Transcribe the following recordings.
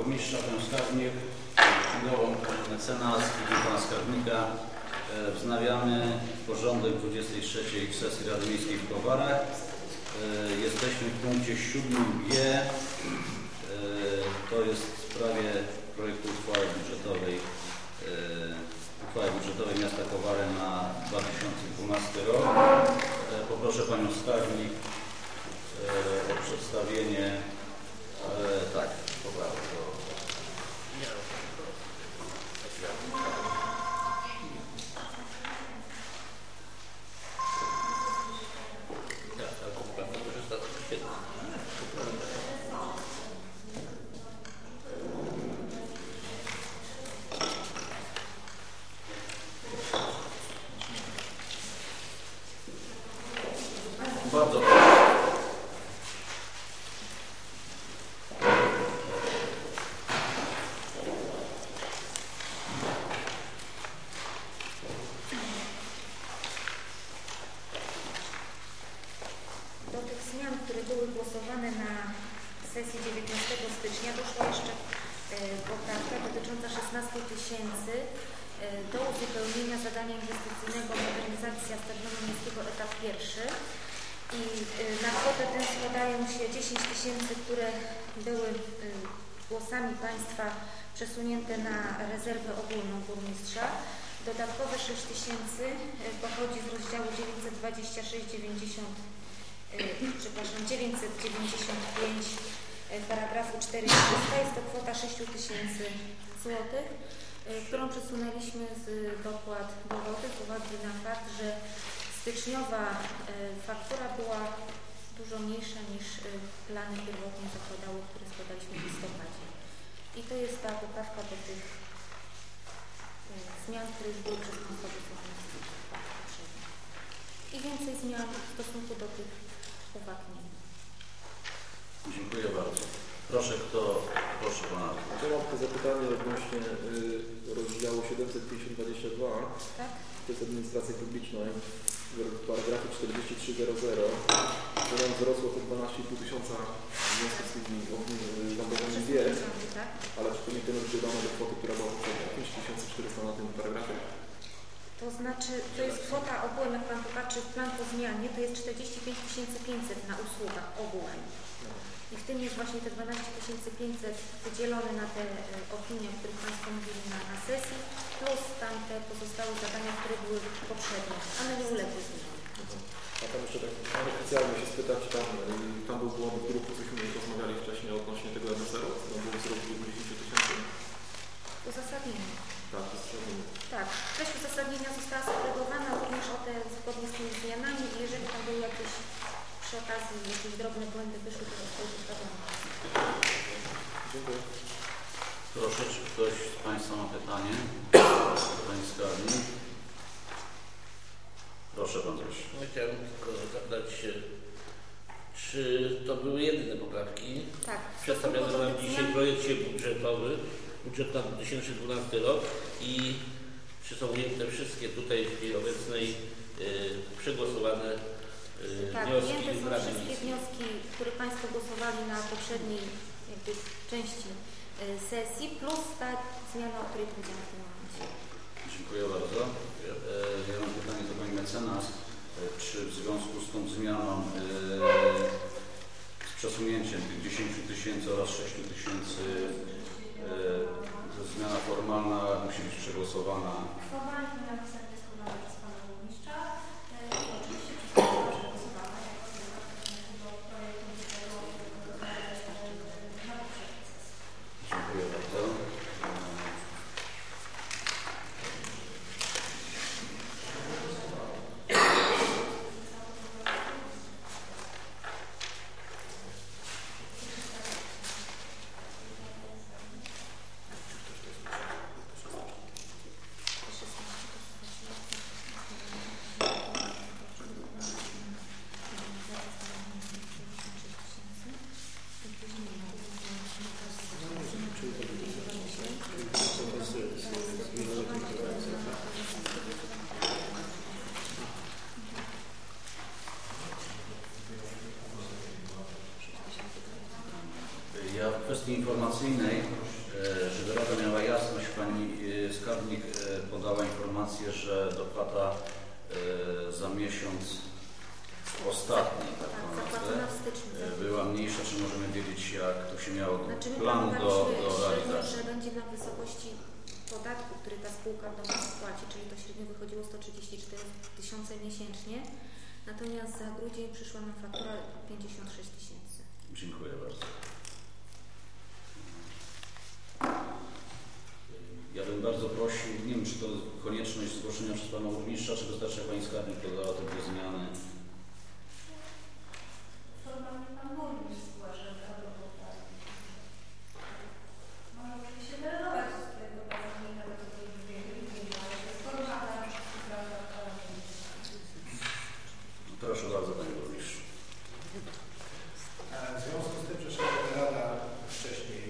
burmistrza, panią skarbnik, nową mecenas i pana skarbnika. E, Wznawiamy porządek 23 sesji Rady Miejskiej w Kowarach. E, Jesteśmy w punkcie 7g. E, To jest w sprawie projektu uchwały budżetowej uchwały budżetowej miasta Kowary na 2012 rok. Poproszę panią skarbnik o przedstawienie tak, poprawek do Tak, ale to prawda, to jest tak świetne. Bardzo proszę. Do tych zmian, które były głosowane na sesji 19 stycznia doszła jeszcze e, poprawka dotycząca 16 tysięcy e, do uzupełnienia zadania inwestycyjnego modernizacja stadionu miejskiego etap pierwszy i e, na kwotę tę składają się 10 tysięcy, które były e, głosami Państwa przesunięte na rezerwę ogólną burmistrza. Dodatkowe 6 tysięcy e, pochodzi z rozdziału 926 90 y, przepraszam, 995 y, paragrafu 4 jest to kwota 6 tysięcy złotych, y, którą przesunęliśmy z dopłat do wody z uwagi na fakt, że styczniowa y, faktura była dużo mniejsza niż y, plany pierwotnie zakładały, które składaliśmy w listopadzie. I to jest ta poprawka do tych y, zmian, które już były przez Państwa. I więcej zmian w stosunku do tych uwag nie ma. Dziękuję bardzo. Proszę kto, proszę pana. Ja mam tylko zapytanie odnośnie y, rozdziału 75022, Tak? to jest administracja publicznej, w paragrafie 4300, to nam wzrosło to 12,5 tysiąca wniosków z tymi Tak? ale nie ten dodano do kwoty, która była poprzednio 5400 na tym paragrafie? To znaczy, to jest kwota ogółem, jak Pan popatrzy w plan po zmianie, to jest 45 500 na usługach ogółem. I w tym jest właśnie te 12 500 wydzielone na te e, opinie, o których Państwo mówili na, na sesji, plus tam te pozostałe zadania, które były poprzednio. One nie uległy zmianie. A tam jeszcze tak oficjalnie się spytać, czy tam, y, tam był błąd w druku, cośmy rozmawiali wcześniej odnośnie tego MSR-u, tam było wzrost 10 tysięcy. Uzasadnienie. Tak, zrozumiałe. Tak, treść uzasadnienia została segregowana również o te zgodnie z tymi zmianami i jeżeli tam były jakieś przy okazji jakieś drobne błędy wyszły, to zostały poprawione. Dziękuję. Proszę, czy ktoś z Państwa ma pytanie? Pani. Proszę bardzo. No, chciałem tylko zapytać się, czy to były jedyne poprawki? Tak. w Przedstawiony nam dzisiaj w projekcie budżetowym, budżet na 2012 rok i czy są ujęte wszystkie tutaj w chwili obecnej y, przegłosowane Tak, wnioski ujęte są wszystkie wnioski, które Państwo głosowali na poprzedniej jakby, części y, sesji, plus ta zmiana, o której powiedziałam w tym momencie. Dziękuję bardzo. Ja, e, mam pytanie do Pani Mecenas. E, Czy w związku z tą zmianą, e, z przesunięciem tych 10 tysięcy oraz 6 tysięcy, e, zmiana formalna musi być przegłosowana? Formalnie miał zostać wnioskowane przez Pana Burmistrza e, i oczywiście przez Państwa przegłosowane jako zmiana do projektu budżetu e, na poprzedniej sesji. Dziękuję bardzo. Te 16 to są informacyjnej, e, żeby Rada miała jasność, Pani e, Skarbnik e, podała informację, że dopłata e, za miesiąc ostatni, tak Tak, to zapłacona nazwę, w styczniu. e, była mniejsza. Czy możemy wiedzieć, jak to się miało Znaczy my plan do, planowaliśmy do średnio, realizacji? że będzie na wysokości podatku, który ta spółka do nas płaci, czyli to średnio wychodziło 134 tysiące miesięcznie. Natomiast za grudzień przyszła nam faktura 56 tysięcy. Dziękuję bardzo. Ja bym bardzo prosił, nie wiem czy to konieczność zgłoszenia przez Pana Burmistrza, czy wystarczy jak Pani Skarbnik podała te dwie zmiany. Formalnie Pan Burmistrz zgłasza prawo poprawy. Może oczywiście delegować do swojego pracownika do tego drugiego imienia, ale to jest formalna sprawa Pana Burmistrza. Proszę bardzo Panie Burmistrzu. E, W związku z tym, że Szanowna Rada wcześniej,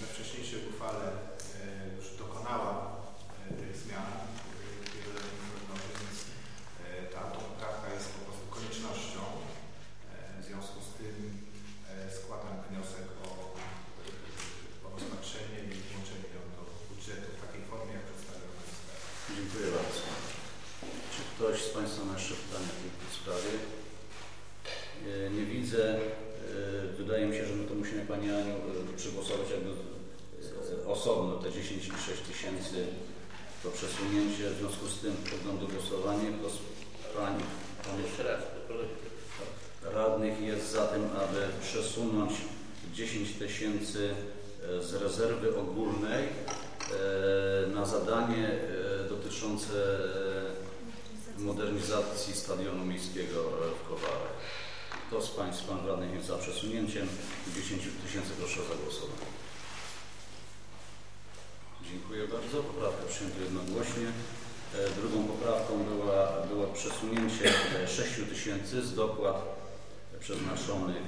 we wcześniejszej uchwale e, już dokonała e, tych zmian, e, wieloletnich prognozy, więc e, ta autopoprawka jest po prostu koniecznością. E, W związku z tym e, składam wniosek o, e, o rozpatrzenie i włączenie ją do budżetu w takiej formie, jak przedstawiona jest. Dziękuję bardzo. Czy ktoś z Państwa ma jeszcze pytania w tej sprawie? E, Nie widzę. E, Wydaje mi się, że my to musimy Pani Aniu e, przegłosować jakby e, osobno te 10 i 6 tysięcy to przesunięcie. W związku z tym poddam do głosowania. Kto z Pań, Panów Jeszcze raz, kolegi. radnych jest za tym, aby przesunąć 10 tysięcy e, z rezerwy ogólnej e, na zadanie e, dotyczące e, modernizacji stadionu miejskiego e, w Kowarach. Kto z Państwa radnych jest za przesunięciem 10 tysięcy? Proszę o zagłosowanie. Dziękuję bardzo. Poprawkę przyjęto jednogłośnie. E, Drugą poprawką była, było przesunięcie e, 6 tysięcy z dopłat przeznaczonych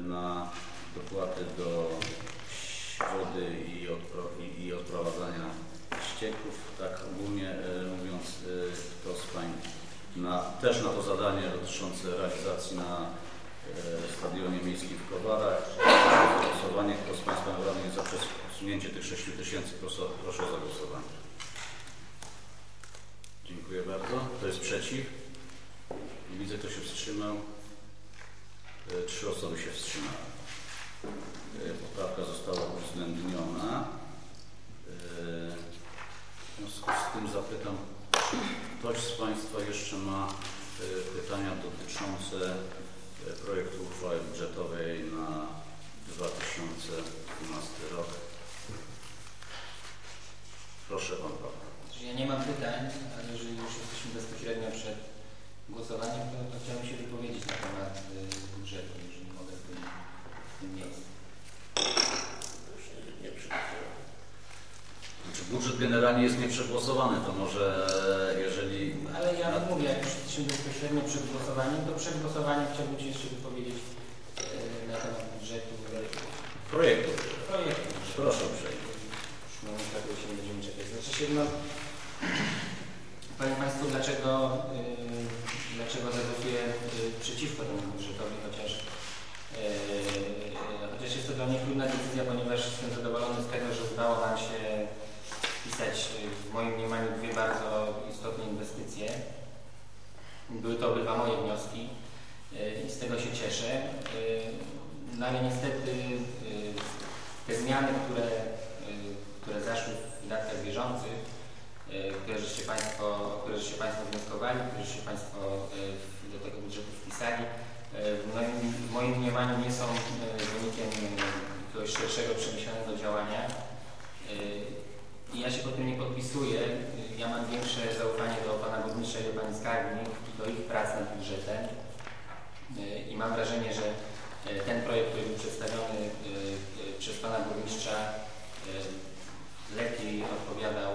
na dopłaty do wody i, odpro, i odprowadzania ścieków. Tak ogólnie e, mówiąc, e, kto z Pań na, też na to zadanie dotyczące realizacji na e, stadionie miejskim w Kowarach. Głosowanie. Kto z Państwa radnych jest za przesunięcie tych 6 tysięcy? Proszę, proszę o zagłosowanie. Dziękuję bardzo. Kto jest przeciw? Nie widzę, kto się wstrzymał. E, Trzy osoby się wstrzymały. E, Poprawka została uwzględniona. W związku z tym zapytam, czy ktoś z Państwa jeszcze ma e, pytania dotyczące e, projektu uchwały budżetowej na 2012 rok? Proszę Pan Paweł. Znaczy, Ja nie mam pytań, ale jeżeli już jesteśmy bezpośrednio przed głosowaniem, to, to chciałbym się wypowiedzieć na temat y, budżetu, jeżeli mogę w tym, w tym miejscu. Nie przygotowałem. Generalnie jest nieprzegłosowany, to może e, jeżeli... Ale ja mówię, jak już jesteśmy bezpośrednio przed głosowaniem, to przed głosowaniem chciałbym się jeszcze wypowiedzieć y, na temat budżetu. Projektu. Projektu. Proszę uprzejmie. Mamy tak, się nie będziemy czekać. Znaczy się, no, powiem Państwu, dlaczego, y, dlaczego zagłosuję y, przeciwko temu budżetowi, chociaż, chociaż jest to dla mnie trudna decyzja, ponieważ jestem zadowolony z tego, że udało nam się wpisać w moim mniemaniu dwie bardzo istotne inwestycje. Były to obydwa moje wnioski y, i z tego się cieszę. Y, No ale niestety y, te zmiany, które, które zaszły w wydatkach bieżących, które żeście Państwo, które żeście Państwo wnioskowali, które żeście Państwo do tego budżetu wpisali, w moim, w moim mniemaniu nie są wynikiem jakiegoś szerszego, przemyślanego działania. I ja się pod tym nie podpisuję. Ja mam większe zaufanie do Pana Burmistrza i do Pani Skarbnik i do ich prac nad budżetem. Y, I mam wrażenie, że y, ten projekt, który był przedstawiony y, przez Pana Burmistrza lepiej odpowiadał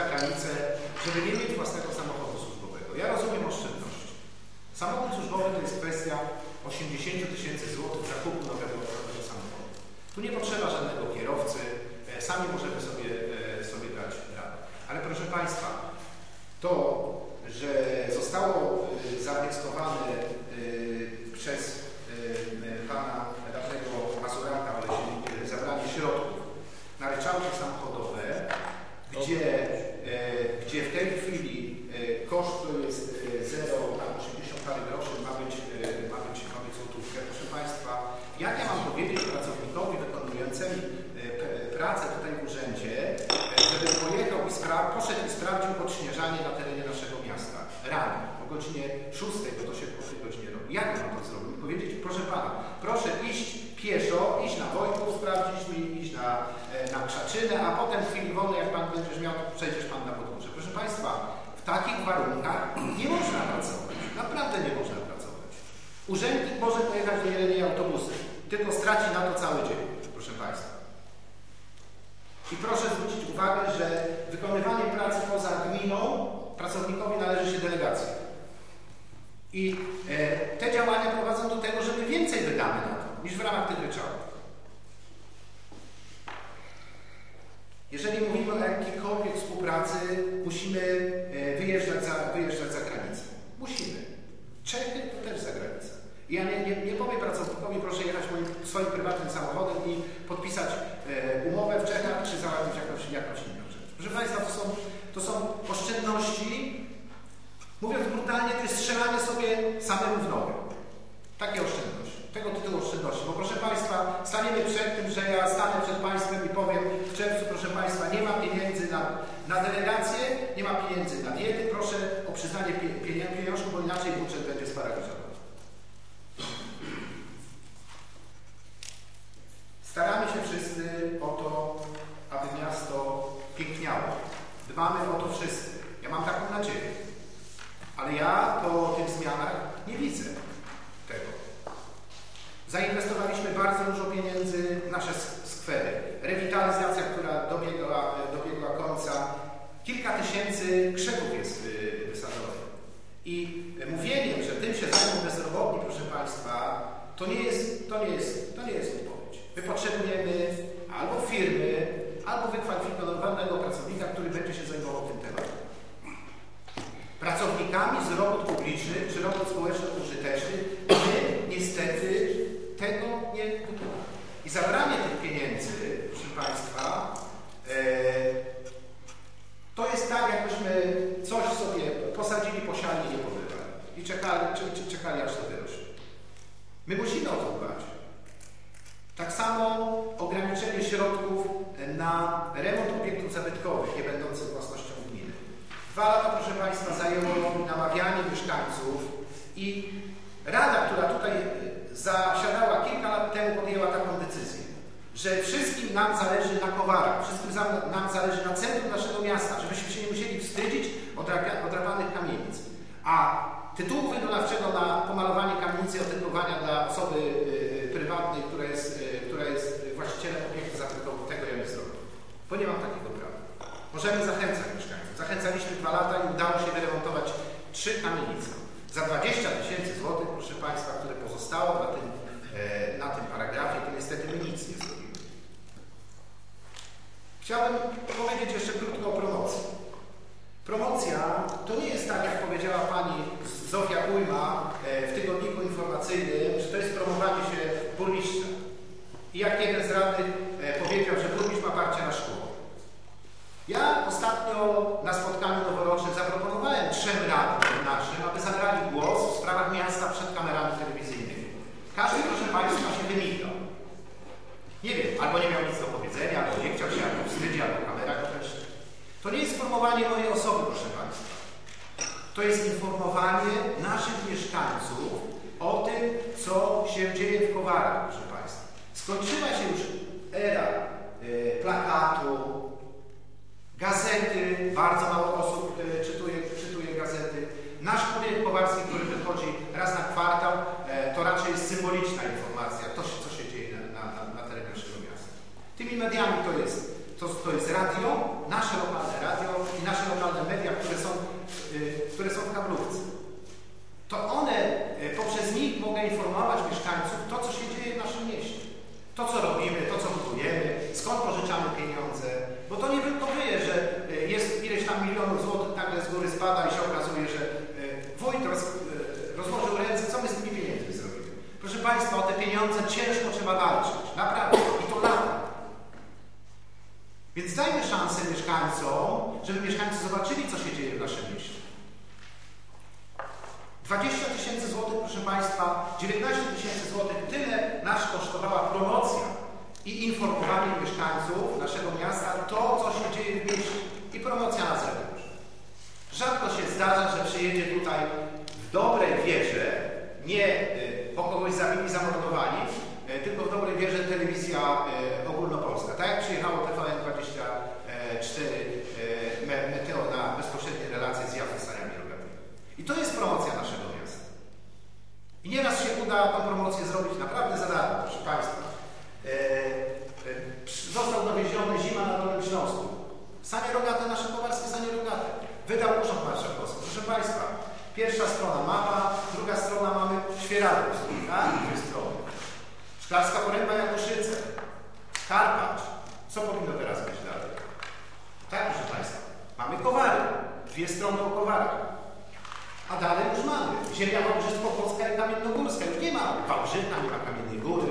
przekraczała granicę, żeby nie mieć własnego samochodu służbowego. Ja rozumiem oszczędność. Samochód służbowy to jest kwestia 80 tysięcy złotych zakupu nowego, nowego samochodu. Tu nie potrzeba żadnego kierowcy, e, sami możemy sobie, e, sobie dać radę. Ale proszę Państwa, to, że zostało e, zawnioskowane przez pana radnego Mazuraka o zabranie środków na ryczałty samochodowe, gdzie potem w chwili wolnej, jak Pan będziesz miał, to przejdziesz Pan na podwórze. Proszę Państwa, w takich warunkach nie można pracować. Naprawdę nie można pracować. Urzędnik może pojechać do jedynej autobusy, tylko straci na to cały dzień, proszę Państwa. I proszę zwrócić uwagę, że wykonywanie pracy poza gminą pracownikowi należy się delegacja. I e, te działania prowadzą do tego, że my więcej wydamy na to, niż w ramach budżet będzie sparaliżowany. Informacyjnym, że to jest promowanie się burmistrza. I jak jeden z radnych e, powiedział, że burmistrz ma parcie na szkło. Ja ostatnio na spotkaniu noworocznym zaproponowałem trzem radnym naszym, aby zabrali głos w sprawach miasta przed kamerami telewizyjnymi. Każdy, proszę Państwa, się wymigał. Nie wiem, albo nie miał nic do powiedzenia, albo nie chciał się, albo wstydzi, albo kamera go też. To nie jest promowanie mojej osoby, proszę Państwa. To jest informowanie naszych mieszkańców o tym, co się dzieje w Kowarach, proszę Państwa. Skończyła się już era y, plakatu, Gazety, bardzo mało osób e, czytuje, czytuje gazety. Nasz projekt Kowarski, który wychodzi raz na kwartał, e, to raczej jest symboliczna informacja, to, co się dzieje na, na, na, terenie naszego miasta. Tymi mediami to jest, to, to jest radio, nasze lokalne radio i nasze lokalne media, które są, które są w kablówce. To one, poprzez nich mogę informować mieszkańców to, co się dzieje w naszym mieście. To, co robimy, to, co budujemy, skąd pożyczamy pieniądze. Bo to nie wykopuje, że e, jest ileś tam milionów złotych, nagle z góry spada i się okazuje, że e, wójt roz, e, rozłożył ręce, co my z tymi pieniędzmi zrobimy. Proszę Państwa, o te pieniądze ciężko trzeba walczyć. Naprawdę. I to lata. Więc dajmy szansę mieszkańcom, żeby mieszkańcy zobaczyli, co się dzieje w naszym mieście. 20 tysięcy złotych, proszę Państwa, 19 tysięcy złotych, tyle nas kosztowała promocja i informowanie mieszkańców naszego miasta to, co się dzieje w mieście i promocja na zewnątrz. Rzadko się zdarza, że przyjedzie tutaj w dobrej wierze, nie y, bo kogoś zabili, zamordowani, y, tylko w dobrej wierze telewizja y, ogólnopolska. Tak jak przyjechało TVN24 y, Me- Meteo na bezpośrednie relacje z jazdy saniami rogatymi. I to jest promocja naszego miasta. I nieraz się uda tę promocję zrobić naprawdę za darmo, proszę Państwa. E, e, został dowieziony zima na Dolnym Śląsku. Sanie rogate, nasze kowarskie sanie rogate. Wydał Urząd Marszałkowski. Proszę Państwa, pierwsza strona mapa, druga strona mamy Świeradów, tak? Dwie strony. Szklarska Poręba Jakuszyce, Karpacz. Co powinno teraz być dalej? Tak, proszę Państwa. Mamy Kowary. Dwie strony o Kowarach. A dalej już mamy. Ziemia Wałbrzysko-Polska i Kamiennogórska. Już nie ma Wałbrzycha, nie ma Kamiennej Góry,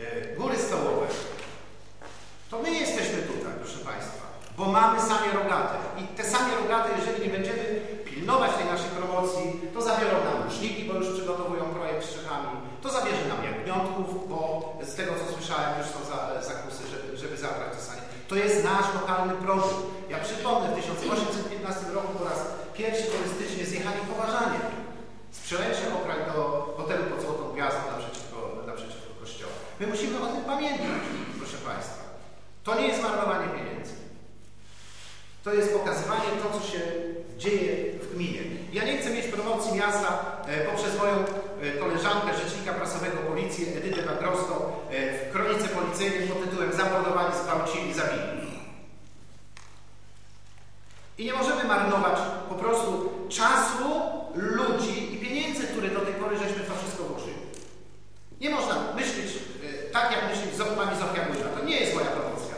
e, Góry Stołowe. To my jesteśmy tutaj, proszę Państwa, bo mamy same rogate. I te same rogate, jeżeli nie będziemy pilnować tej naszej promocji, to zabiorą nam ruszniki, bo już przygotowują projekt z Czechami, to zabierze nam jagniątków, bo z tego co słyszałem już są za, zakusy, żeby, żeby zabrać te sanie. To jest nasz lokalny produkt. Ja przypomnę, w 1815 roku po raz pierwszy turystycznie zjechali Kowarzanie z Przełęczy Okraj do hotelu pod Złotą Gwiazdą naprzeciwko, naprzeciwko kościoła. My musimy o tym pamiętać, proszę Państwa. To nie jest marnowanie pieniędzy. To jest pokazywanie to, co się dzieje w gminie. Ja nie chcę mieć promocji miasta e, poprzez moją e, koleżankę, koleżankę Rzecznika Prasowego Policji Edytę Bagrowską e, w kronice policyjnej pod tytułem Zamordowani, zgwałcili, zabili. I nie możemy marnować po prostu czasu, ludzi i pieniędzy, które do tej pory żeśmy w to wszystko włożyli. Nie można myśleć e, tak, jak myśli Zo- pani Zofia Głyża. To nie jest moja promocja.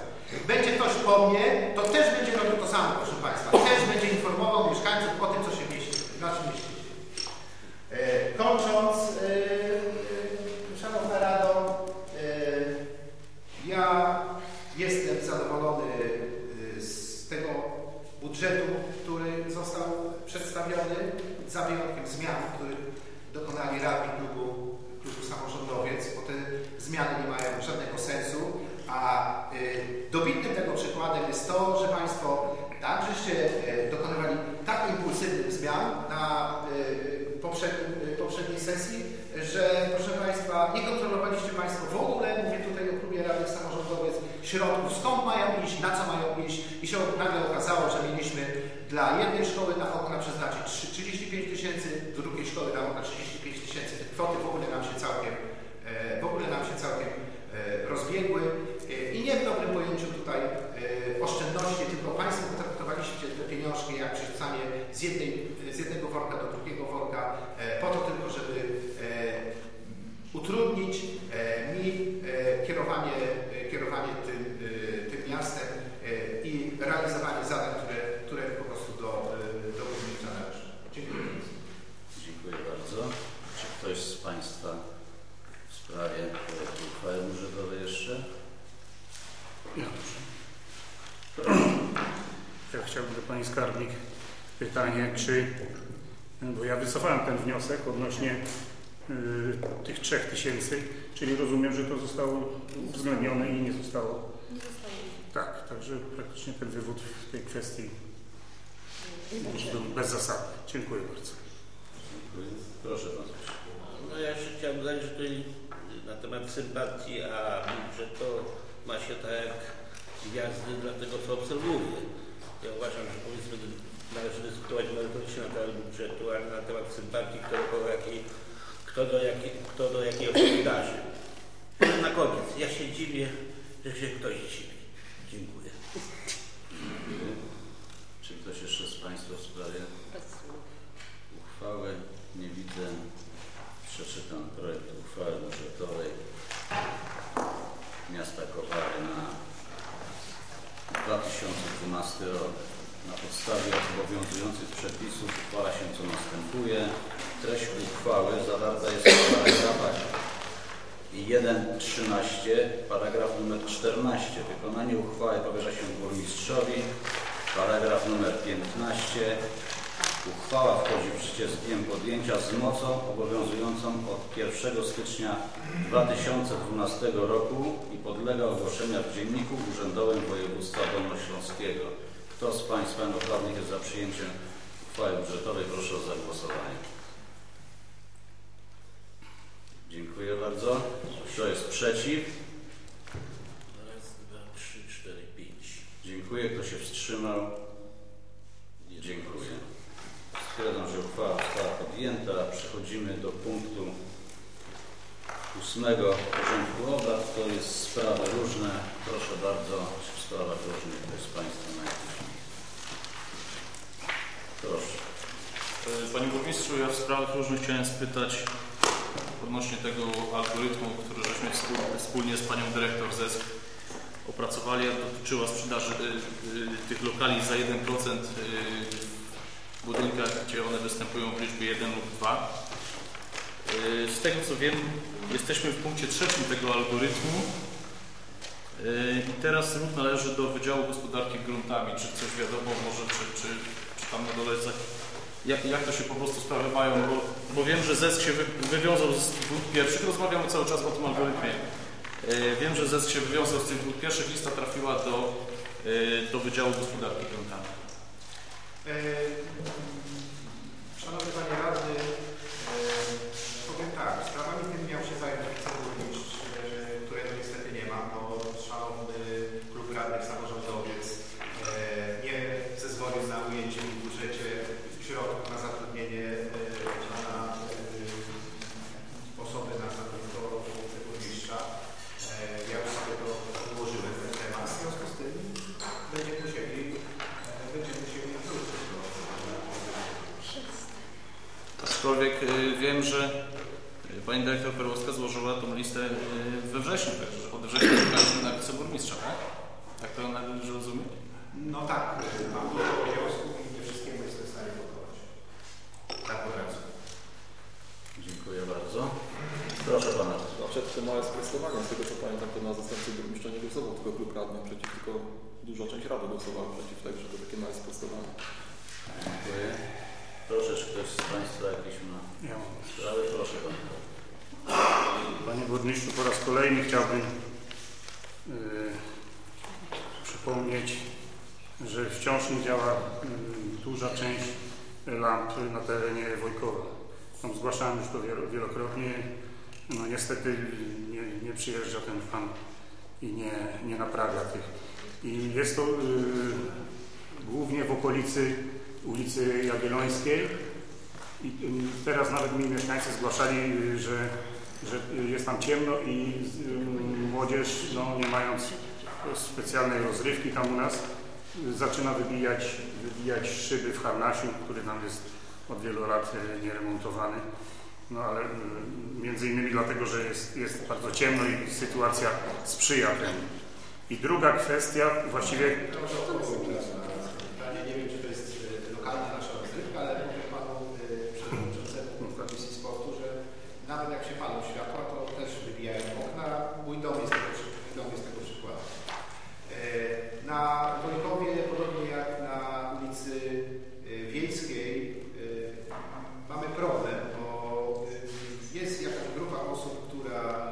Będzie ktoś po mnie, to też będzie robił to samo, proszę Państwa. Też będzie informował mieszkańców o tym, co się mieści w naszym mieście. dzieje. E, Kończąc, e, e, Szanowna Rado, e, ja jestem zadowolony e, z tego budżetu, który został przedstawiony, za wyjątkiem zmian, których dokonali radni klubu, klubu samorządowiec, bo te zmiany nie mają żadnego sensu, a y, dobitnym tego przykładem jest to, że Państwo tak, żeście y, dokonywali tak impulsywnych zmian na poprzednim, y, poprzedniej sesji, że proszę Państwa, nie kontrolowaliście Państwo w ogóle, mówię tutaj o klubie radnych samorządowiec, środków, skąd mają iść, na co mają iść i się nagle okazało, że mieliśmy dla jednej szkoły na okna przeznaczyć trzy- 35 tysięcy, drugiej szkoły na okna 35 tysięcy. Kwoty w ogóle nam się całkiem, e, w ogóle nam się całkiem e, rozbiegły E, i nie w dobrym pojęciu tutaj e, oszczędności, tylko Państwo potraktowaliście te pieniążki jak przerzucanie z, jednej, z jednego worka do drugiego worka e, po to tylko, żeby e, utrudnić e, mi e, kierowanie, e, kierowanie tym, e, tym miastem e, i realizowanie zadań, które, które po prostu do, e, do burmistrza należą. Dziękuję bardzo. Dziękuję bardzo. Czy ktoś z Państwa w sprawie projektu uchwały budżetowej jeszcze? Ja chciałbym do Pani Skarbnik pytanie, czy, bo ja wycofałem ten wniosek odnośnie y, tych trzech tysięcy, czyli rozumiem, że to zostało uwzględnione i nie zostało. Nie zostało. Tak, także praktycznie ten wywód w tej kwestii był bezzasadny. Dziękuję bardzo. Dziękuję. Proszę Pan. No ja jeszcze chciałbym dodać, że tutaj na temat sympatii, a że to ma się tak jak gwiazdy dla tego, co obserwuję. Ja uważam, że powiedzmy należy dyskutować merytorycznie na temat budżetu, a na temat sympatii, kto do jakiej, kto do, jakiej, kto do. Ale na koniec, ja się dziwię, że się ktoś dziwi. Dziękuję. Czy ktoś jeszcze z Państwa w sprawie uchwały? Nie widzę. Przeczytam projekt uchwały budżetowej miasta Kowary na 2012 rok. Podstawie obowiązujących przepisów uchwala się co następuje. Treść uchwały zawarta jest w paragrafach 1.13, paragraf numer 14. Wykonanie uchwały powierza się burmistrzowi. Paragraf numer 15. Uchwała wchodzi w życie z dniem podjęcia z mocą obowiązującą od 1 stycznia 2012 roku i podlega ogłoszenia w Dzienniku Urzędowym Województwa Dolnośląskiego. Kto z Państwa radnych jest za przyjęciem uchwały budżetowej? Proszę o zagłosowanie. Dziękuję bardzo. Kto jest przeciw? Raz, dwa, trzy, cztery, pięć. Dziękuję. Kto się wstrzymał? Dziękuję. Stwierdzam, że uchwała została podjęta. Przechodzimy do punktu ósmego porządku obrad. To jest sprawy różne. Proszę bardzo, sprawach różnych ktoś z Państwa jakieś? Proszę. E, Panie Burmistrzu, ja w sprawach różnych chciałem spytać odnośnie tego algorytmu, który żeśmy wspól- wspólnie z Panią Dyrektor ZESK opracowali, a dotyczyła sprzedaży y, y, tych lokali za 1% y, w budynkach, gdzie one występują w liczbie 1 lub 2. Y, Z tego co wiem, jesteśmy w punkcie trzecim tego algorytmu i teraz ruch należy do Wydziału Gospodarki Gruntami. Czy coś wiadomo może, czy, czy, czy tam na dole jak, jak to się po prostu sprawy mają, bo, bo wiem, że ZESK się wy, wywiązał z dwóch pierwszych, rozmawiamy cały czas o tym algorytmie. E, wiem, że ZESK się wywiązał z tych dwóch pierwszych, lista trafiła do, e, do Wydziału Gospodarki Gruntami. E, Szanowny Panie Radny, e, powiem tak, sprawami tymi miał się zająć wiceburmistrz, e, którego niestety nie ma, bo szanowny klub radnych samorządowiec e, nie zezwolił na ujęcie w budżecie środków na zatrudnienie e, pana e, że y, pani dyrektor Perłowska złożyła tą listę y, we wrześniu, także że od września czekaliśmy na wiceburmistrza, tak? Tak to należy rozumieć? No tak, y, mam dużo obowiązków i nie wszystkiemu jestem w stanie pokonać. Tak od razu. Dziękuję bardzo. Proszę Pana. Przed tym małe sprostowanie, z tego co pamiętam, to na zastępcy burmistrza nie głosował tylko klub radny przeciw, tylko duża część rady głosowała przeciw, także to takie małe sprostowanie. Dziękuję. Proszę, czy ktoś z Państwa jakieś ma Ja mam. sprawy? Proszę Pana. Panie burmistrzu, po raz kolejny chciałbym yy, przypomnieć, że wciąż nie działa yy, duża część lamp na terenie Wojkowa. Tam zgłaszałem już to wielo- wielokrotnie. No niestety nie, nie przyjeżdża ten pan i nie, nie naprawia tych. I jest to yy, głównie w okolicy ulicy Jagiellońskiej. I y, teraz nawet mi mieszkańcy zgłaszali, y, że, że y, jest tam ciemno i y, młodzież, no, nie mając specjalnej rozrywki tam u nas, zaczyna wybijać, wybijać szyby w harnasiu, który nam jest od wielu lat y, nieremontowany. No ale między innymi dlatego, że jest, jest bardzo ciemno i sytuacja sprzyja temu. I druga kwestia, właściwie Proszę o odpowiedź teraz na pytanie. Nie wiem, czy to jest y, lokalna nasza rozrywka, ale powiem Panu y, Przewodniczącemu Komisji Sportu, że nawet jak się palą światła, to też wybijają okna. Mój dom jest tego, przy- mój dom jest tego przykładem. Y, Na Wojkowie, podobnie jak na ulicy y, Wiejskiej, y, mamy problem, bo y, jest jakaś grupa osób, która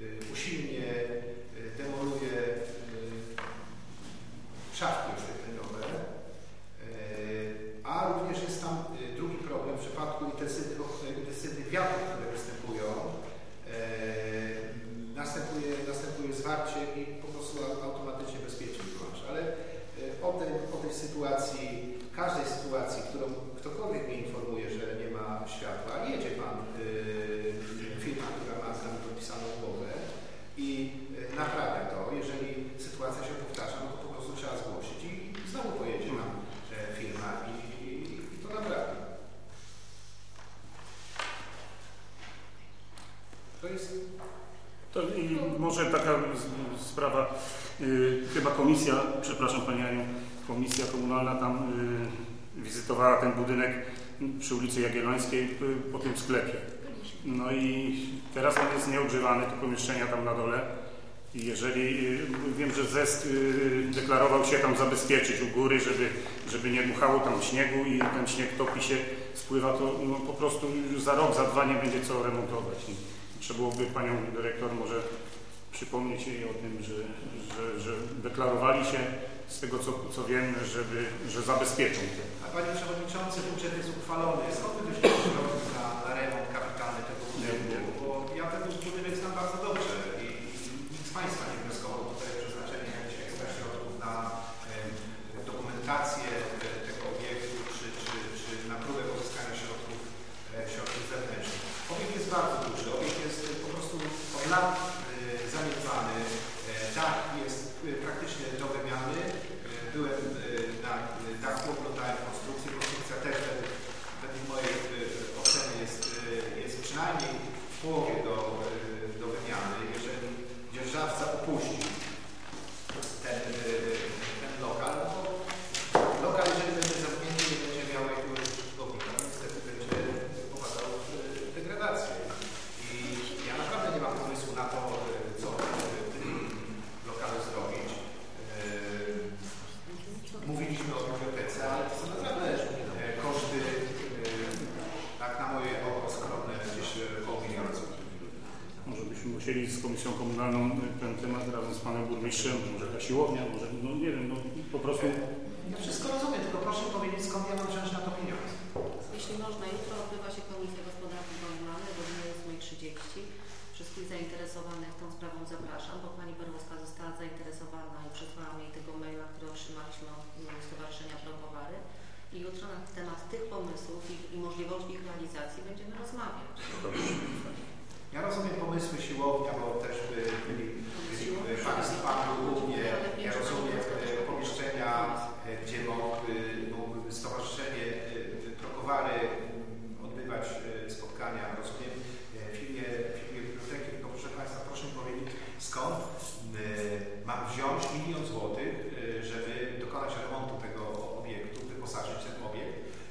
y, y, usilnie y, demoluje y, szafki oświetleniowe, Yy, a również jest tam y, drugi problem w przypadku intensywnych, intensywnych wiatrów, które występują. Yy, Następuje, następuje zwarcie i po prostu au- automatycznie bezpiecznie wyłącza. Ale y, o tej, o tej sytuacji, każdej sytuacji, którą ktokolwiek mnie informuje, że nie ma światła, jedzie Pan y, firma, która ma z nami podpisaną umowę i y, naprawia to. Jeżeli sytuacja się powtarza, no to po prostu trzeba zgłosić i znowu pojedzie nam e, firma i, i, i to naprawi. To jest To może taka sprawa, y, chyba komisja, przepraszam Pani Aniu, komisja komunalna tam y, wizytowała ten budynek przy ulicy Jagiellońskiej y, po tym sklepie. No i teraz on jest nieogrzewany, te pomieszczenia tam na dole. I jeżeli, wiem, że ZESK deklarował się tam zabezpieczyć u góry, żeby, żeby nie dmuchało tam śniegu i ten śnieg topi się, spływa, to no, po prostu już za rok, za dwa nie będzie co remontować. Trzeba byłoby Panią Dyrektor może przypomnieć jej o tym, że, że, że deklarowali się z tego co, co wiem, żeby, że zabezpieczą. A Panie Przewodniczący, budżet jest uchwalony. Skąd Wy weźmiecie środki na, na remont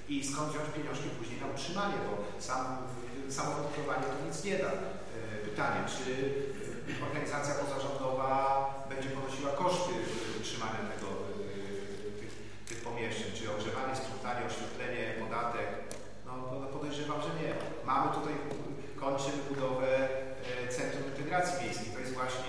i skąd wziąć pieniążki później no, na utrzymanie, bo sam, y, samo podróżowanie to nic nie da. E, pytanie, czy y, organizacja pozarządowa będzie ponosiła koszty y, utrzymania tego, tych, tych pomieszczeń, czy ogrzewanie, sprzątanie, oświetlenie, podatek? No, no, no podejrzewam, że nie. Mamy tutaj, kończymy budowę e, Centrum Integracji Miejskiej. To jest właśnie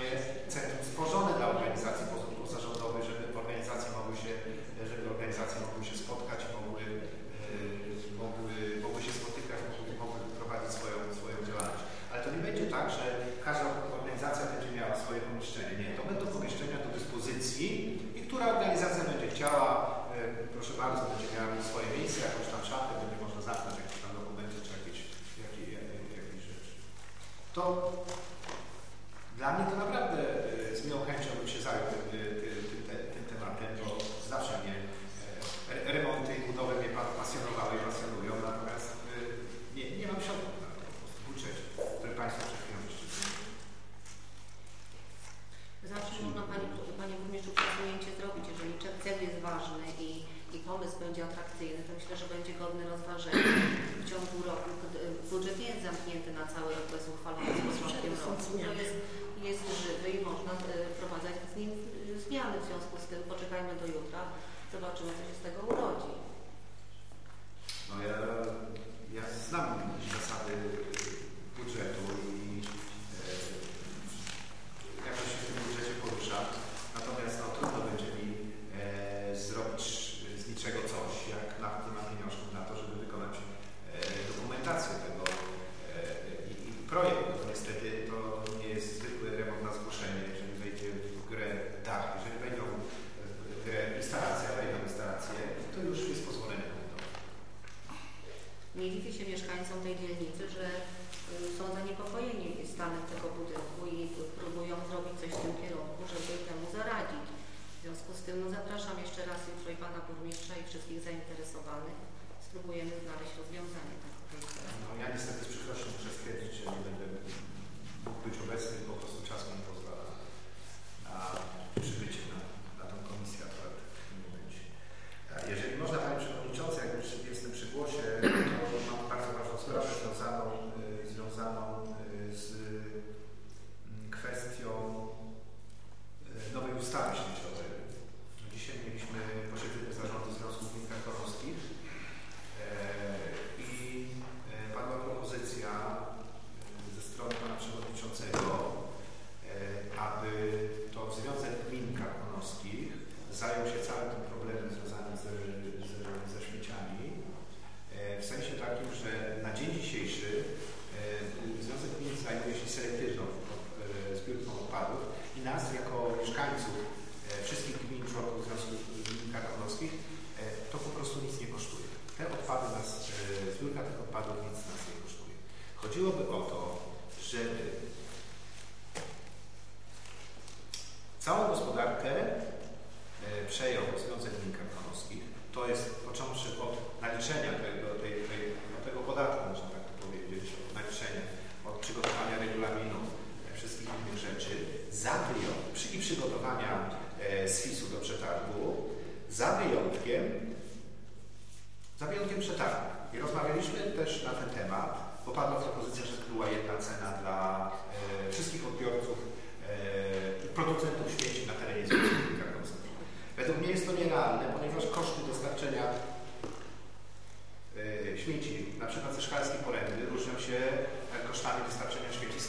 Rozumiem. Jest, jest żywy i można e, wprowadzać z nim e, zmiany. W związku z tym poczekajmy do jutra, zobaczymy, co się z tego urodzi.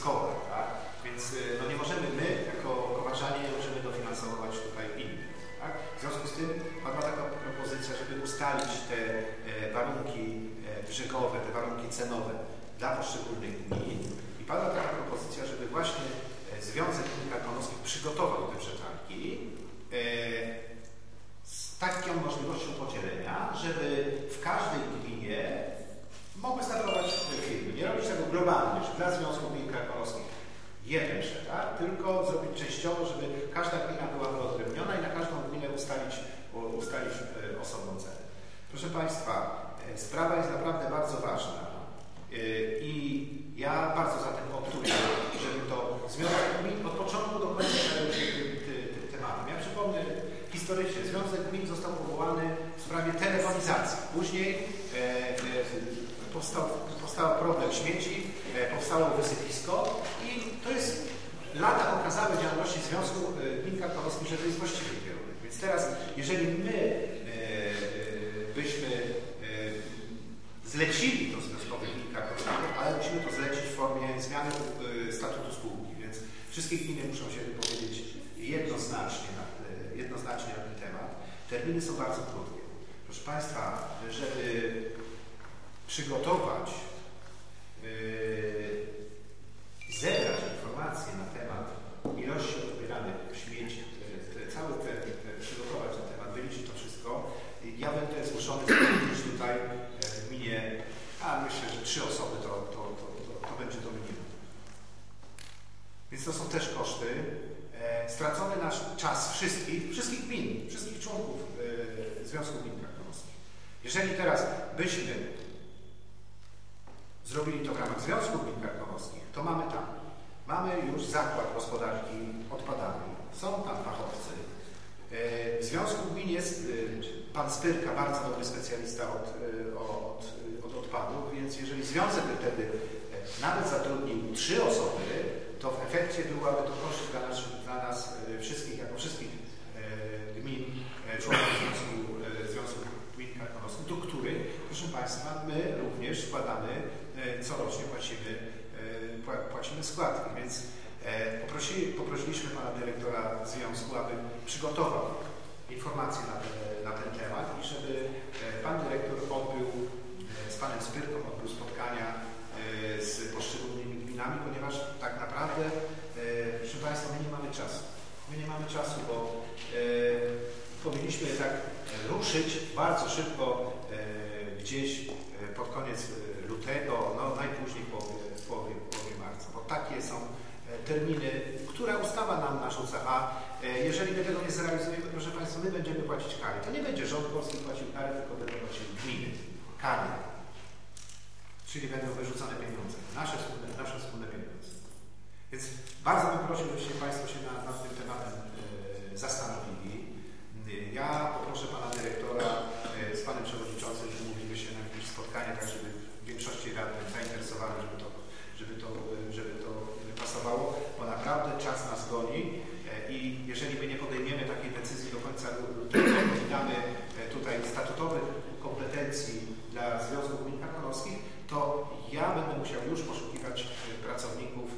tak? Więc y, no nie możemy my, jako kowaczanie, nie możemy dofinansowywać tutaj innych, tak? W związku z tym padła taka propozycja, żeby ustalić te e, warunki e, brzegowe, te warunki cenowe dla poszczególnych gmin i padła taka propozycja, żeby właśnie e, Związek Gmin Karkonoskich przygotował te przetargi z taką możliwością podzielenia, żeby w każdej gminie mogły startować firmy. Nie robić tego globalnie, że dla Związku Gmin jeden przetarg, tylko zrobić częściowo, żeby każda gmina była wyodrębniona i na każdą gminę ustalić, ustalić e, osobną cenę. Proszę Państwa, e, sprawa jest naprawdę bardzo ważna e, i ja bardzo za tym optuję, żeby to Związek Gmin od początku do końca zajął się tym, tematem. Ja przypomnę historycznie, Związek Gmin został powołany w sprawie telefonizacji. Później powstał, powstał problem śmieci, powstało wysypisko i to jest lata okazały działalności Związku e, Gmin Karkonoskich, że to jest właściwy kierunek. Więc teraz, jeżeli my e, byśmy e, zlecili to Związkowi Gmin Karkonoskich, ale musimy to zlecić w formie zmiany statutu spółki, więc wszystkie gminy muszą się wypowiedzieć jednoznacznie na, jednoznacznie na ten temat. Terminy są bardzo krótkie. Proszę Państwa, żeby przygotować, zebrać informacje na temat ilości odbieranych śmieci, cały ten, te, przygotować na temat, wyliczyć to wszystko. Ja będę zmuszony już tutaj e, w gminie, a myślę, że trzy osoby to, to, to, to, to będzie to minimum. Więc to są też koszty. E, stracony nasz czas wszystkich, wszystkich gmin, wszystkich członków e, Związku Gmin Karkonoskich. Jeżeli teraz byśmy zrobili to w ramach Związku Gmin Karkonoskich, to mamy tam. Mamy już zakład gospodarki odpadami. Są tam fachowcy. E, W Związku Gmin jest e, pan Spyrka, bardzo dobry specjalista od, e, od, od odpadów, więc jeżeli związek by wtedy nawet zatrudnił trzy osoby, to w efekcie byłaby to korzyść dla nas, dla nas wszystkich, jako wszystkich gmin, członków Związku, Związku Gmin Karkonoskich, do których, proszę Państwa, my również składamy, corocznie płacimy, pła- płacimy składki, więc e, poprosili, poprosiliśmy Pana Dyrektora Związku, aby przygotował informacje na ten, na ten temat i żeby e, Pan Dyrektor odbył e, z Panem Spyrką, odbył spotkania z poszczególnymi gminami, ponieważ tak naprawdę, proszę Państwa, my nie mamy czasu. My nie mamy czasu, bo powinniśmy tak ruszyć bardzo szybko gdzieś pod koniec lutego, no najpóźniej w połowie, w połowie, w połowie marca, bo takie są e, terminy, które ustawa nam narzuca, a e, jeżeli my tego nie zrealizujemy, proszę Państwa, my będziemy płacić kary. To nie będzie rząd polski płacił kary, tylko będą płaciły gminy. Kary. Czyli będą wyrzucone pieniądze. Nasze wspólne, nasze wspólne pieniądze. Więc bardzo bym prosił, żebyście Państwo się nad, nad tym tematem e, zastanowili. Ja poproszę Pana Dyrektora e, z Panem Przewodniczącym, że umówimy się na jakieś spotkanie, tak żeby w większości radnych zainteresowano, żeby to, żeby to, e, pasowało, bo naprawdę czas nas goni e, i jeżeli my nie podejmiemy takiej decyzji do końca lutego, nie damy e, tutaj statutowych kompetencji dla Związku Gmin Karkonoskich, to ja będę musiał już poszukiwać e, pracowników,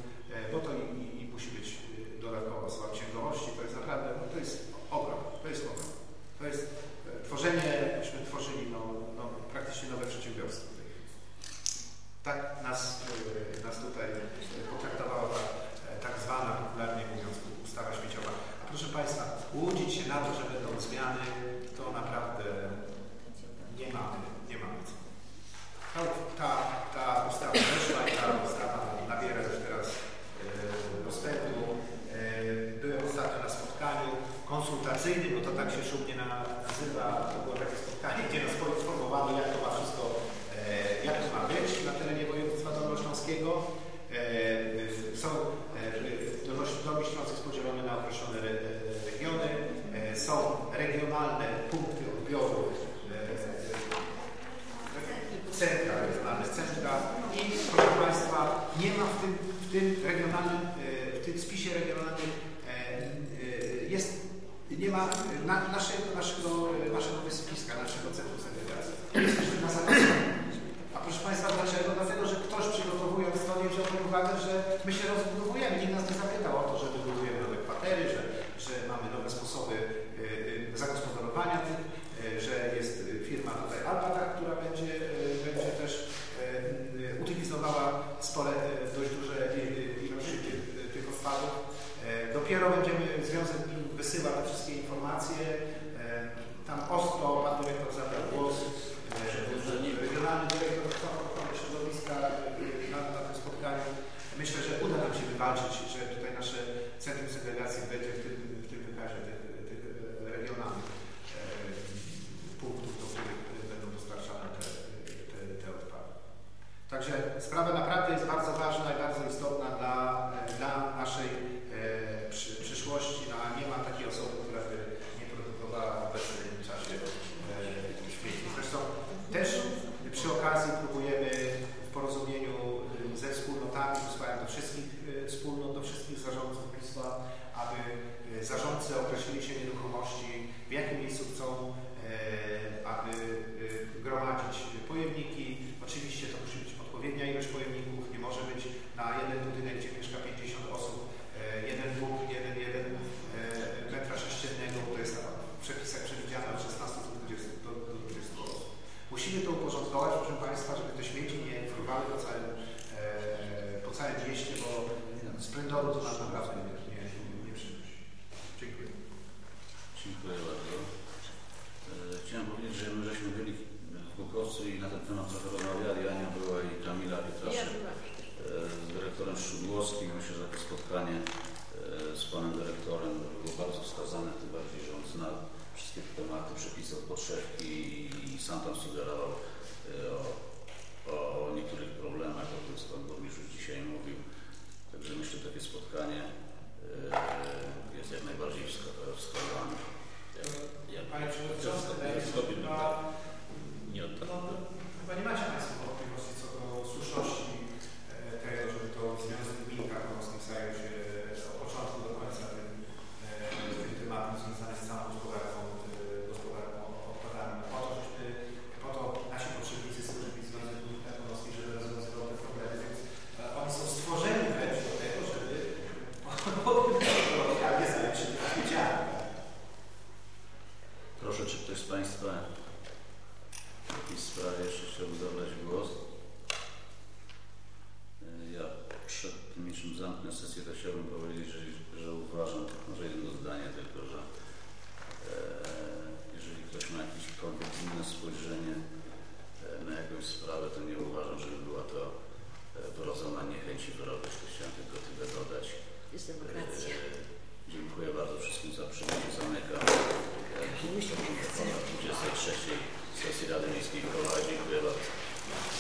bo to i, i, i musi być dodatkowa osoba księgowości. To jest naprawdę, no to jest ogrom, to jest ogrom. To jest tworzenie, myśmy tworzyli no, no, praktycznie nowe przedsiębiorstwo. Tak nas, nas tutaj e, potraktowała ta e, tak zwana, popularnie mówiąc, ustawa śmieciowa. A proszę Państwa, łudzić się na będą zmiany, to naprawdę nie mamy, nie mamy co. Ta, ta, ta ustawa weszła i ta ustawa nabiera już teraz e, rozpędu. E, byłem ostatnio na spotkaniu konsultacyjnym, bo to tak się szumnie na- nazywa. To było takie spotkanie, gdzie poinformowano, jak to ma wszystko, e, jak to ma być na terenie województwa dolnośląskiego. E, e, są e, Dolnoś- Dolny Śląsk jest podzielony na określone re, regiony. E, są regionalne punkty odbioru e, centra, regionalne centra i proszę Państwa, nie ma w tym, w tym regionalnym, e, w tym spisie regionalnym e, jest, nie ma na, naszego, naszego, naszego wysypiska, naszego centrum segregacji. Na. A proszę Państwa, dlaczego? Dlatego, że ktoś przygotowując to nie wziął pod uwagę, że my się rozbudowujemy. Nikt nas nie zapytał o to, że wybudujemy nowe kwatery, że, że mamy nowe sposoby e, że jest firma tutaj Alpaka, która będzie, e, będzie też e, utylizowała spole dość duże ilości tych, odpadów. Dopiero będziemy, Związek wysyła te wszystkie informacje. Tam ostro pan dyrektor zabrał głos. Regionalny dyrektor ochrony środowiska na, na tym spotkaniu. Myślę, że uda nam się wywalczyć, tym bardziej, że on zna wszystkie tematy przepisy od podszewki i sam tam sugerował e, o, o niektórych problemach, o których Pan Burmistrz już dzisiaj mówił. Także myślę, że takie spotkanie e, jest jak najbardziej wskazane. Ja, ja, Panie Przewodniczący, ja, ja, no, nie oddam. No, chyba nie macie Państwo